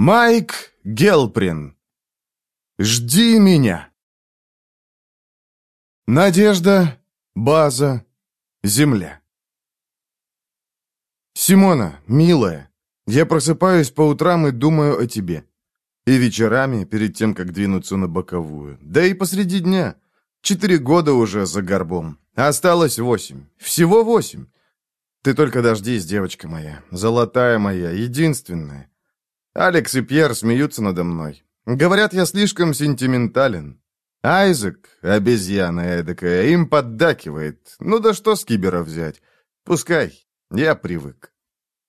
Майк Гелприн. Жди меня. Надежда, база, земля. Симона, милая, я просыпаюсь по утрам и думаю о тебе. И вечерами, перед тем, как двинуться на боковую. Да и посреди дня. Четыре года уже за горбом. Осталось восемь. Всего восемь. Ты только дождись, девочка моя. Золотая моя, единственная. Алекс и Пьер смеются надо мной. Говорят, я слишком сентиментален. Айзек, обезьяна эдакая, им поддакивает. Ну да что с кибера взять? Пускай, я привык.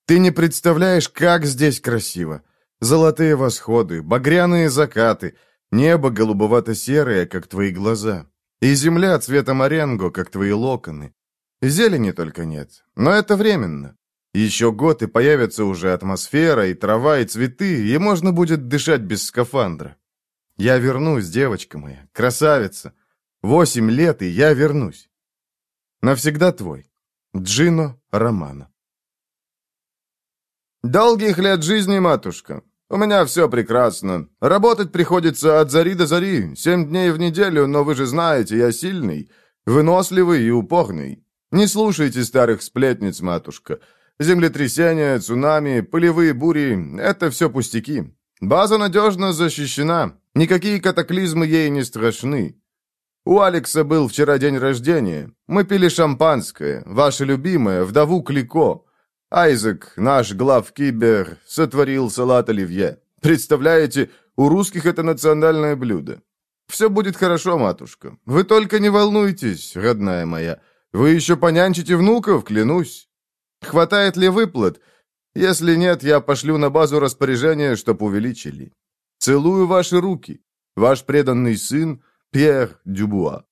Ты не представляешь, как здесь красиво. Золотые восходы, багряные закаты, небо голубовато-серое, как твои глаза. И земля цвета моренго, как твои локоны. Зелени только нет, но это временно. Еще год, и появится уже атмосфера, и трава, и цветы, и можно будет дышать без скафандра. Я вернусь, девочка моя, красавица. Восемь лет, и я вернусь. Навсегда твой. Джино Романо. «Долгих лет жизни, матушка. У меня все прекрасно. Работать приходится от зари до зари, семь дней в неделю, но вы же знаете, я сильный, выносливый и упорный. Не слушайте старых сплетниц, матушка. Землетрясения, цунами, пылевые бури — это все пустяки. База надежно защищена, никакие катаклизмы ей не страшны. У Алекса был вчера день рождения. Мы пили шампанское, ваше любимое, вдову Клико. Айзек, наш главкибер, сотворил салат оливье. Представляете, у русских это национальное блюдо. Все будет хорошо, матушка. Вы только не волнуйтесь, родная моя. Вы еще понянчите внуков, клянусь. Хватает ли выплат? Если нет, я пошлю на базу распоряжение, чтоб увеличили. Целую ваши руки. Ваш преданный сын Пьер Дюбуа.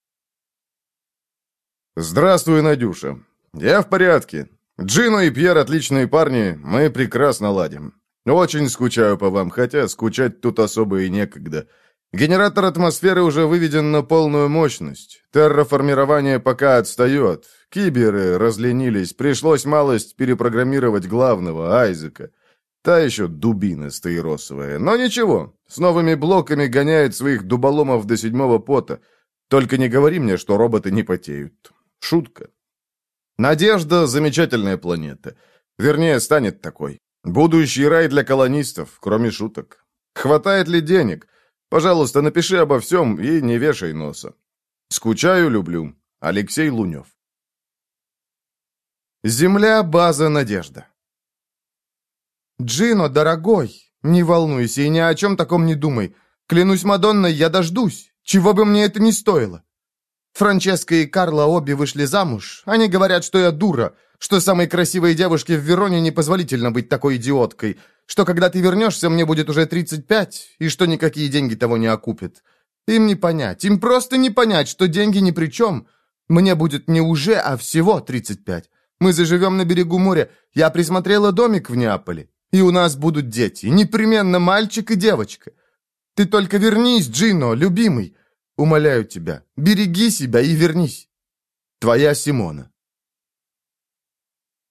Здравствуй, Надюша. Я в порядке. Джино и Пьер отличные парни, мы прекрасно ладим. Очень скучаю по вам, хотя скучать тут особо и некогда. Генератор атмосферы уже выведен на полную мощность. Терраформирование пока отстает. Киберы разленились, пришлось малость перепрограммировать главного, Айзека. Та еще дубина стаиросовая. Но ничего, с новыми блоками гоняет своих дуболомов до седьмого пота. Только не говори мне, что роботы не потеют. Шутка. Надежда — замечательная планета. Вернее, станет такой. Будущий рай для колонистов, кроме шуток. Хватает ли денег? Пожалуйста, напиши обо всем и не вешай носа. Скучаю, люблю. Алексей Лунев. Земля, база, надежда. «Джино, дорогой, не волнуйся и ни о чем таком не думай. Клянусь Мадонной, я дождусь, чего бы мне это ни стоило. Франческа и Карла обе вышли замуж. Они говорят, что я дура, что самой красивой девушке в Вероне непозволительно быть такой идиоткой, что когда ты вернешься, мне будет уже 35, и что никакие деньги того не окупят. Им не понять, им просто не понять, что деньги ни при чем. Мне будет не уже, а всего 35. Мы заживем на берегу моря. Я присмотрела домик в Неаполе. И у нас будут дети. Непременно мальчик и девочка. Ты только вернись, Джино, любимый. Умоляю тебя, береги себя и вернись. Твоя Симона.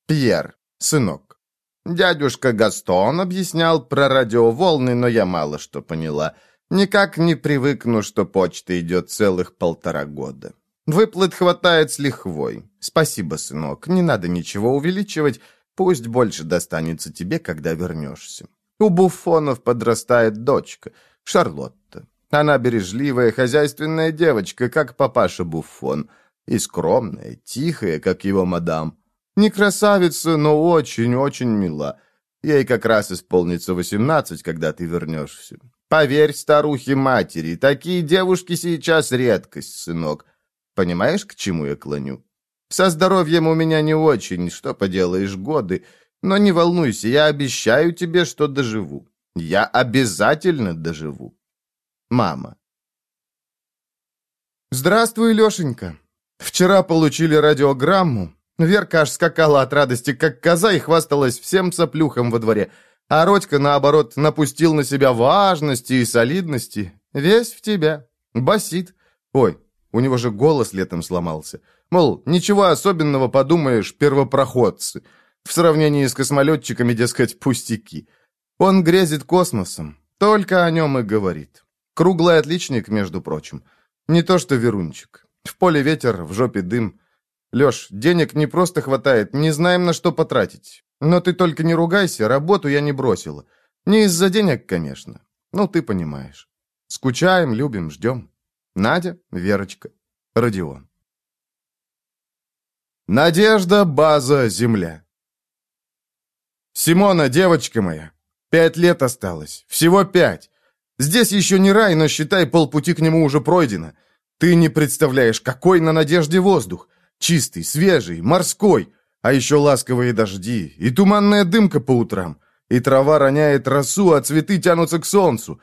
Пьер, сынок. Дядюшка Гастон объяснял про радиоволны, но я мало что поняла. Никак не привыкну, что почта идет целых полтора года. Выплат хватает с лихвой. Спасибо, сынок, не надо ничего увеличивать. Пусть больше достанется тебе, когда вернешься. У Буфонов подрастает дочка, Шарлотта. Она бережливая, хозяйственная девочка, как папаша Буфон, и скромная, тихая, как его мадам. Не красавица, но очень-очень мила. Ей как раз исполнится восемнадцать, когда ты вернешься. Поверь старухе матери, такие девушки сейчас редкость, сынок. Понимаешь, к чему я клоню? Со здоровьем у меня не очень, что поделаешь, годы. Но не волнуйся, я обещаю тебе, что доживу. Я обязательно доживу. Мама. Здравствуй, Лешенька. Вчера получили радиограмму. Верка аж скакала от радости, как коза, и хвасталась всем соплюхом во дворе. А Родька, наоборот, напустил на себя важности и солидности. Весь в тебя. Басит. Ой, у него же голос летом сломался. Мол, ничего особенного, подумаешь, первопроходцы. В сравнении с космолетчиками, дескать, пустяки. Он грезит космосом, только о нем и говорит. Круглый отличник, между прочим. Не то что Верунчик. В поле ветер, в жопе дым. Леш, денег не просто хватает, не знаем, на что потратить. Но ты только не ругайся, работу я не бросила. Не из-за денег, конечно. Ну, ты понимаешь. Скучаем, любим, ждем. Надя, Верочка, Родион. Надежда, база, земля. Симона, девочка моя, пять лет осталось. Всего пять. Здесь еще не рай, но считай, полпути к нему уже пройдено. Ты не представляешь, какой на надежде воздух. Чистый, свежий, морской. А еще ласковые дожди и туманная дымка по утрам. И трава роняет росу, а цветы тянутся к солнцу.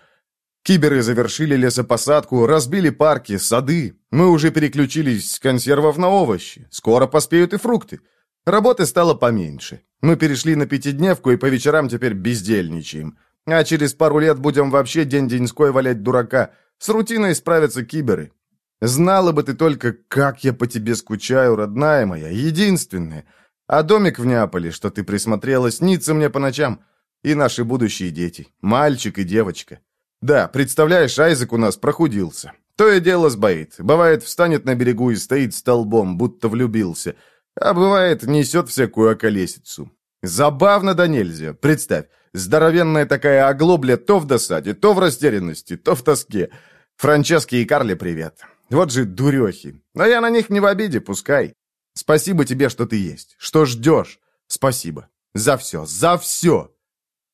Киберы завершили лесопосадку, разбили парки, сады. Мы уже переключились с консервов на овощи. Скоро поспеют и фрукты. Работы стало поменьше. Мы перешли на пятидневку и по вечерам теперь бездельничаем. А через пару лет будем вообще день-деньской валять дурака. С рутиной справятся киберы. Знала бы ты только, как я по тебе скучаю, родная моя, единственная. А домик в Неаполе, что ты присмотрела, снится мне по ночам. И наши будущие дети, мальчик и девочка. Да, представляешь, Айзек у нас прохудился. То и дело сбоит. Бывает, встанет на берегу и стоит столбом, будто влюбился. А бывает, несет всякую околесицу. Забавно да нельзя. Представь, здоровенная такая оглобля то в досаде, то в растерянности, то в тоске. Франческе и Карле привет. Вот же дурехи. Но я на них не в обиде, пускай. Спасибо тебе, что ты есть, что ждешь. Спасибо. За все, за все.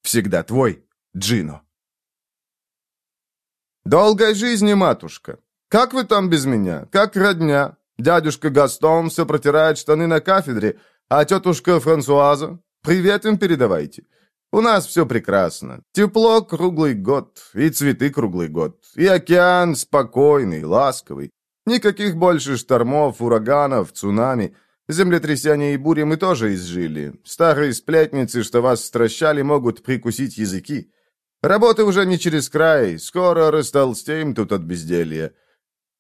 Всегда твой Джино. «Долгой жизни, матушка! Как вы там без меня? Как родня? Дядюшка Гастон все протирает штаны на кафедре, а тетушка Франсуаза? Привет им передавайте. У нас все прекрасно. Тепло круглый год, и цветы круглый год, и океан спокойный, ласковый. Никаких больше штормов, ураганов, цунами. Землетрясения и бури мы тоже изжили. Старые сплетницы, что вас стращали, могут прикусить языки. Работы уже не через край, скоро растолстеем тут от безделья.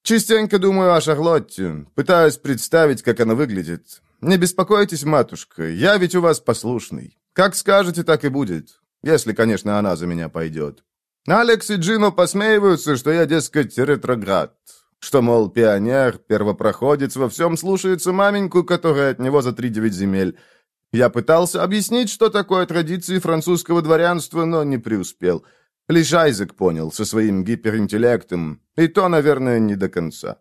Частенько думаю о Шарлотте, пытаюсь представить, как она выглядит. Не беспокойтесь, матушка, я ведь у вас послушный. Как скажете, так и будет, если, конечно, она за меня пойдет. Алекс и Джино посмеиваются, что я, дескать, ретроград, что, мол, пионер, первопроходец, во всем слушается маменьку, которая от него за три девять земель. Я пытался объяснить, что такое традиции французского дворянства, но не преуспел. Лишь Айзек понял со своим гиперинтеллектом, и то, наверное, не до конца.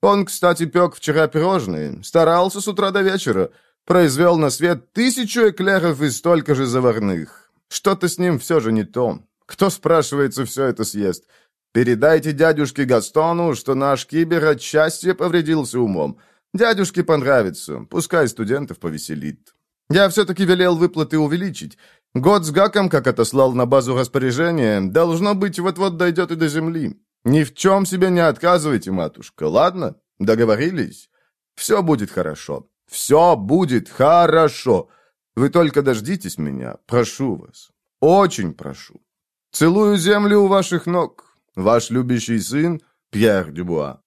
Он, кстати, пек вчера пирожные, старался с утра до вечера, произвел на свет тысячу эклеров и столько же заварных. Что-то с ним все же не то. Кто, спрашивается, все это съест? Передайте дядюшке Гастону, что наш кибер от счастья повредился умом. Дядюшке понравится, пускай студентов повеселит. Я все-таки велел выплаты увеличить. Год с гаком, как отослал на базу распоряжения, должно быть, вот-вот дойдет и до земли. Ни в чем себе не отказывайте, матушка, ладно? Договорились? Все будет хорошо. Все будет хорошо. Вы только дождитесь меня, прошу вас. Очень прошу. Целую землю у ваших ног. Ваш любящий сын Пьер Дюбуа.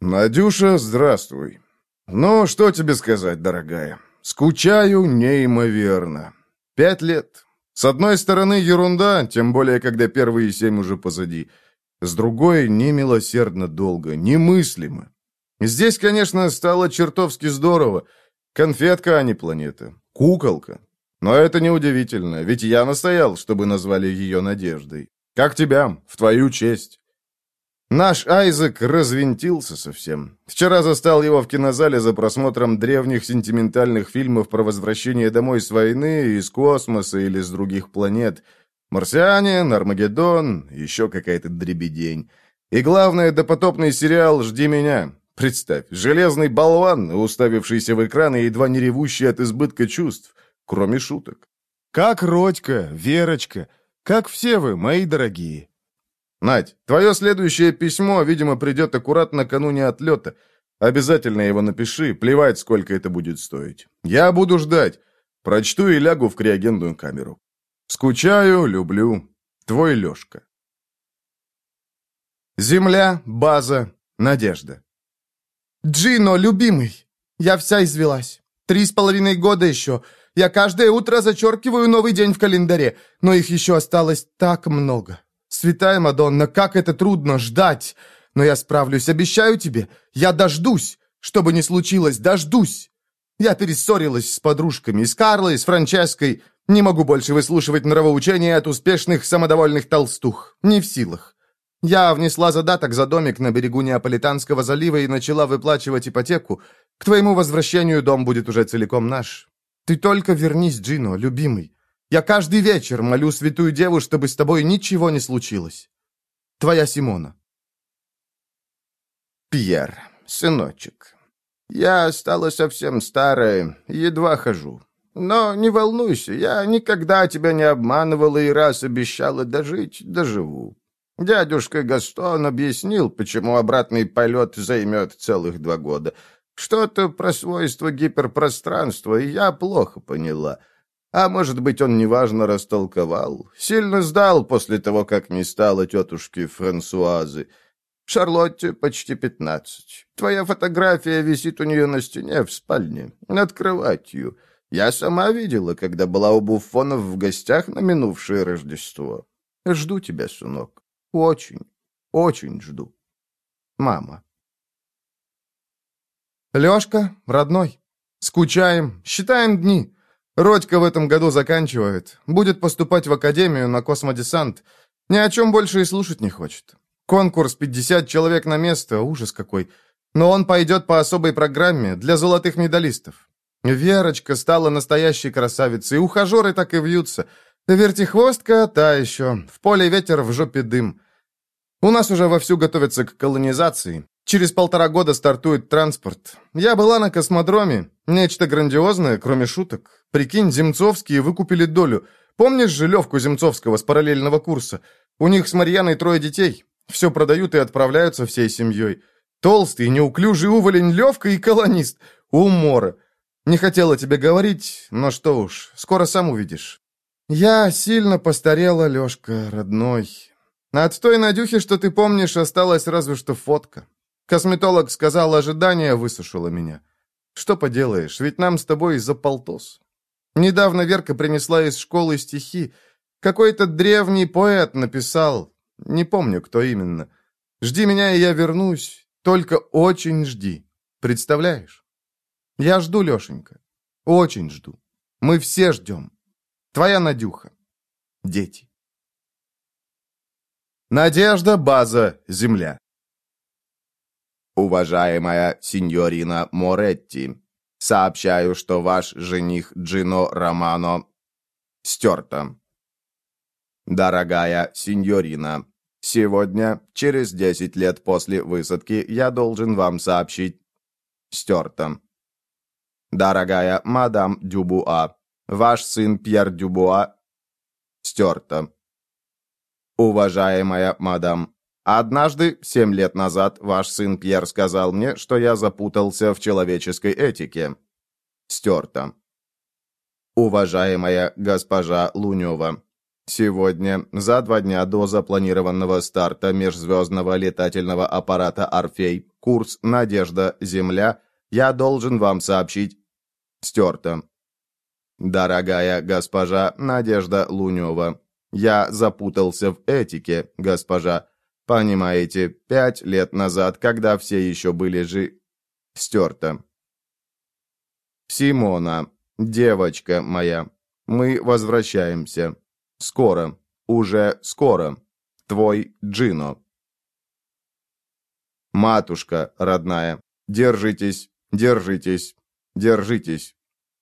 Надюша, здравствуй. «Ну, что тебе сказать, дорогая? Скучаю неимоверно. Пять лет. С одной стороны, ерунда, тем более, когда первые семь уже позади. С другой, немилосердно долго, немыслимо. Здесь, конечно, стало чертовски здорово. Конфетка, а не планета. Куколка. Но это неудивительно, ведь я настоял, чтобы назвали ее Надеждой. Как тебя, в твою честь. Наш Айзек развинтился совсем. Вчера застал его в кинозале за просмотром древних сентиментальных фильмов про возвращение домой с войны, из космоса или с других планет. Марсиане, Армагеддон, еще какая-то дребедень. И главное, допотопный сериал «Жди меня». Представь, железный болван, уставившийся в экран и едва не ревущий от избытка чувств, кроме шуток. Как Родька, Верочка, как все вы, мои дорогие. «Надь, твое следующее письмо, видимо, придет аккуратно накануне отлета. Обязательно его напиши, плевать, сколько это будет стоить. Я буду ждать. Прочту и лягу в криогенную камеру. Скучаю, люблю. Твой Лешка». Земля, база, надежда. «Джино, любимый, я вся извелась. Три с половиной года еще. Я каждое утро зачеркиваю новый день в календаре, но их еще осталось так много. Святая Мадонна, как это трудно ждать! Но я справлюсь, обещаю тебе. Я дождусь. Что бы ни случилось, дождусь. Я перессорилась с подружками, с Карлой, с Франческой. Не могу больше выслушивать нравоучения от успешных самодовольных толстух. Не в силах. Я внесла задаток за домик на берегу Неаполитанского залива и начала выплачивать ипотеку. К твоему возвращению дом будет уже целиком наш. Ты только вернись, Джино, любимый. Я каждый вечер молю святую деву, чтобы с тобой ничего не случилось. Твоя Симона. Пьер, сыночек, я стала совсем старая, едва хожу. Но не волнуйся, я никогда тебя не обманывала и раз обещала дожить, доживу. Дядюшка Гастон объяснил, почему обратный полет займет целых два года. Что-то про свойства гиперпространства я плохо поняла. А может быть, он неважно растолковал. Сильно сдал после того, как не стало тетушки Франсуазы. Шарлотте почти пятнадцать. Твоя фотография висит у нее на стене в спальне, над кроватью. Я сама видела, когда была у Буфонов в гостях на минувшее Рождество. Жду тебя, сынок. Очень, очень жду. Мама. Лёшка, родной, скучаем, считаем дни. Родька в этом году заканчивает. Будет поступать в академию на космодесант. Ни о чем больше и слушать не хочет. Конкурс 50 человек на место, ужас какой. Но он пойдет по особой программе для золотых медалистов. Верочка стала настоящей красавицей, ухажеры так и вьются. Вертихвостка та еще, в поле ветер, в жопе дым. У нас уже вовсю готовятся к колонизации. Через полтора года стартует транспорт. Я была на космодроме. Нечто грандиозное, кроме шуток. Прикинь, Земцовские выкупили долю. Помнишь же Левку Земцовского с параллельного курса? У них с Марьяной трое детей. Все продают и отправляются всей семьей. Толстый, неуклюжий уволень Левка и колонист. Умора. Не хотела тебе говорить, но что уж, скоро сам увидишь. Я сильно постарела, Лешка, родной. От той Надюхи, что ты помнишь, осталась разве что фотка. Косметолог сказал, ожидание высушило меня. Что поделаешь, ведь нам с тобой за полтос. Недавно Верка принесла из школы стихи. Какой-то древний поэт написал. Не помню, кто именно. Жди меня, и я вернусь. Только очень жди. Представляешь? Я жду, Лешенька. Очень жду. Мы все ждем. Твоя Надюха. Дети. Надежда, база, земля. Уважаемая сеньорина Моретти, сообщаю, что ваш жених Джино Романо стерто. Дорогая сеньорина, сегодня, через 10 лет после высадки, я должен вам сообщить стерто. Дорогая мадам Дюбуа, ваш сын Пьер Дюбуа стерто. Уважаемая мадам, однажды, семь лет назад, ваш сын Пьер сказал мне, что я запутался в человеческой этике. Стерто. Уважаемая госпожа Лунева, Сегодня, за два дня до запланированного старта межзвездного летательного аппарата «Орфей», курс «Надежда-Земля», я должен вам сообщить Стерто. Дорогая госпожа Надежда Лунева, я запутался в этике, госпожа. Понимаете, пять лет назад, когда все еще были жи... Стерто. Симона, девочка моя, мы возвращаемся. Скоро, уже скоро. Твой Джино. Матушка родная, держитесь, держитесь. Держитесь.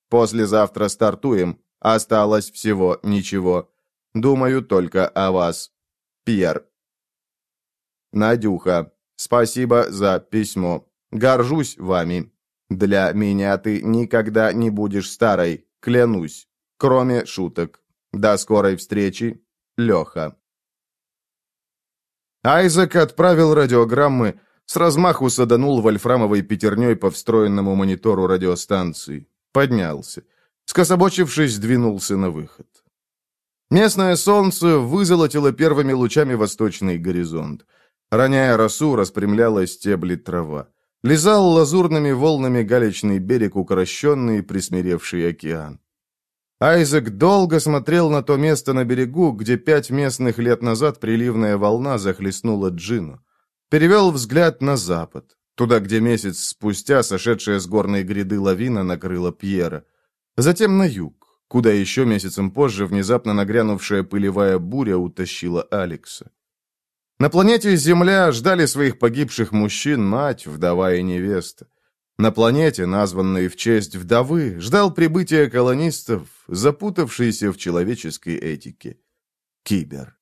Послезавтра стартуем. Осталось всего ничего. Думаю только о вас. Пьер. Надюха, спасибо за письмо. Горжусь вами. Для меня ты никогда не будешь старой, клянусь. Кроме шуток. До скорой встречи. Леха. Айзек отправил радиограммы, с размаху саданул вольфрамовой пятерней по встроенному монитору радиостанции. Поднялся. Скособочившись, двинулся на выход. Местное солнце вызолотило первыми лучами восточный горизонт. Роняя росу, распрямляла стебли трава. Лизал лазурными волнами галечный берег, укорощенный и присмиревший океан. Айзек долго смотрел на то место на берегу, где пять местных лет назад приливная волна захлестнула Джину. Перевел взгляд на запад, туда, где месяц спустя сошедшая с горной гряды лавина накрыла Пьера. Затем на юг, куда еще месяцем позже внезапно нагрянувшая пылевая буря утащила Алекса. На планете Земля ждали своих погибших мужчин мать, вдова и невеста. На планете, названной в честь вдовы, ждал прибытия колонистов, запутавшийся в человеческой этике. Кибер.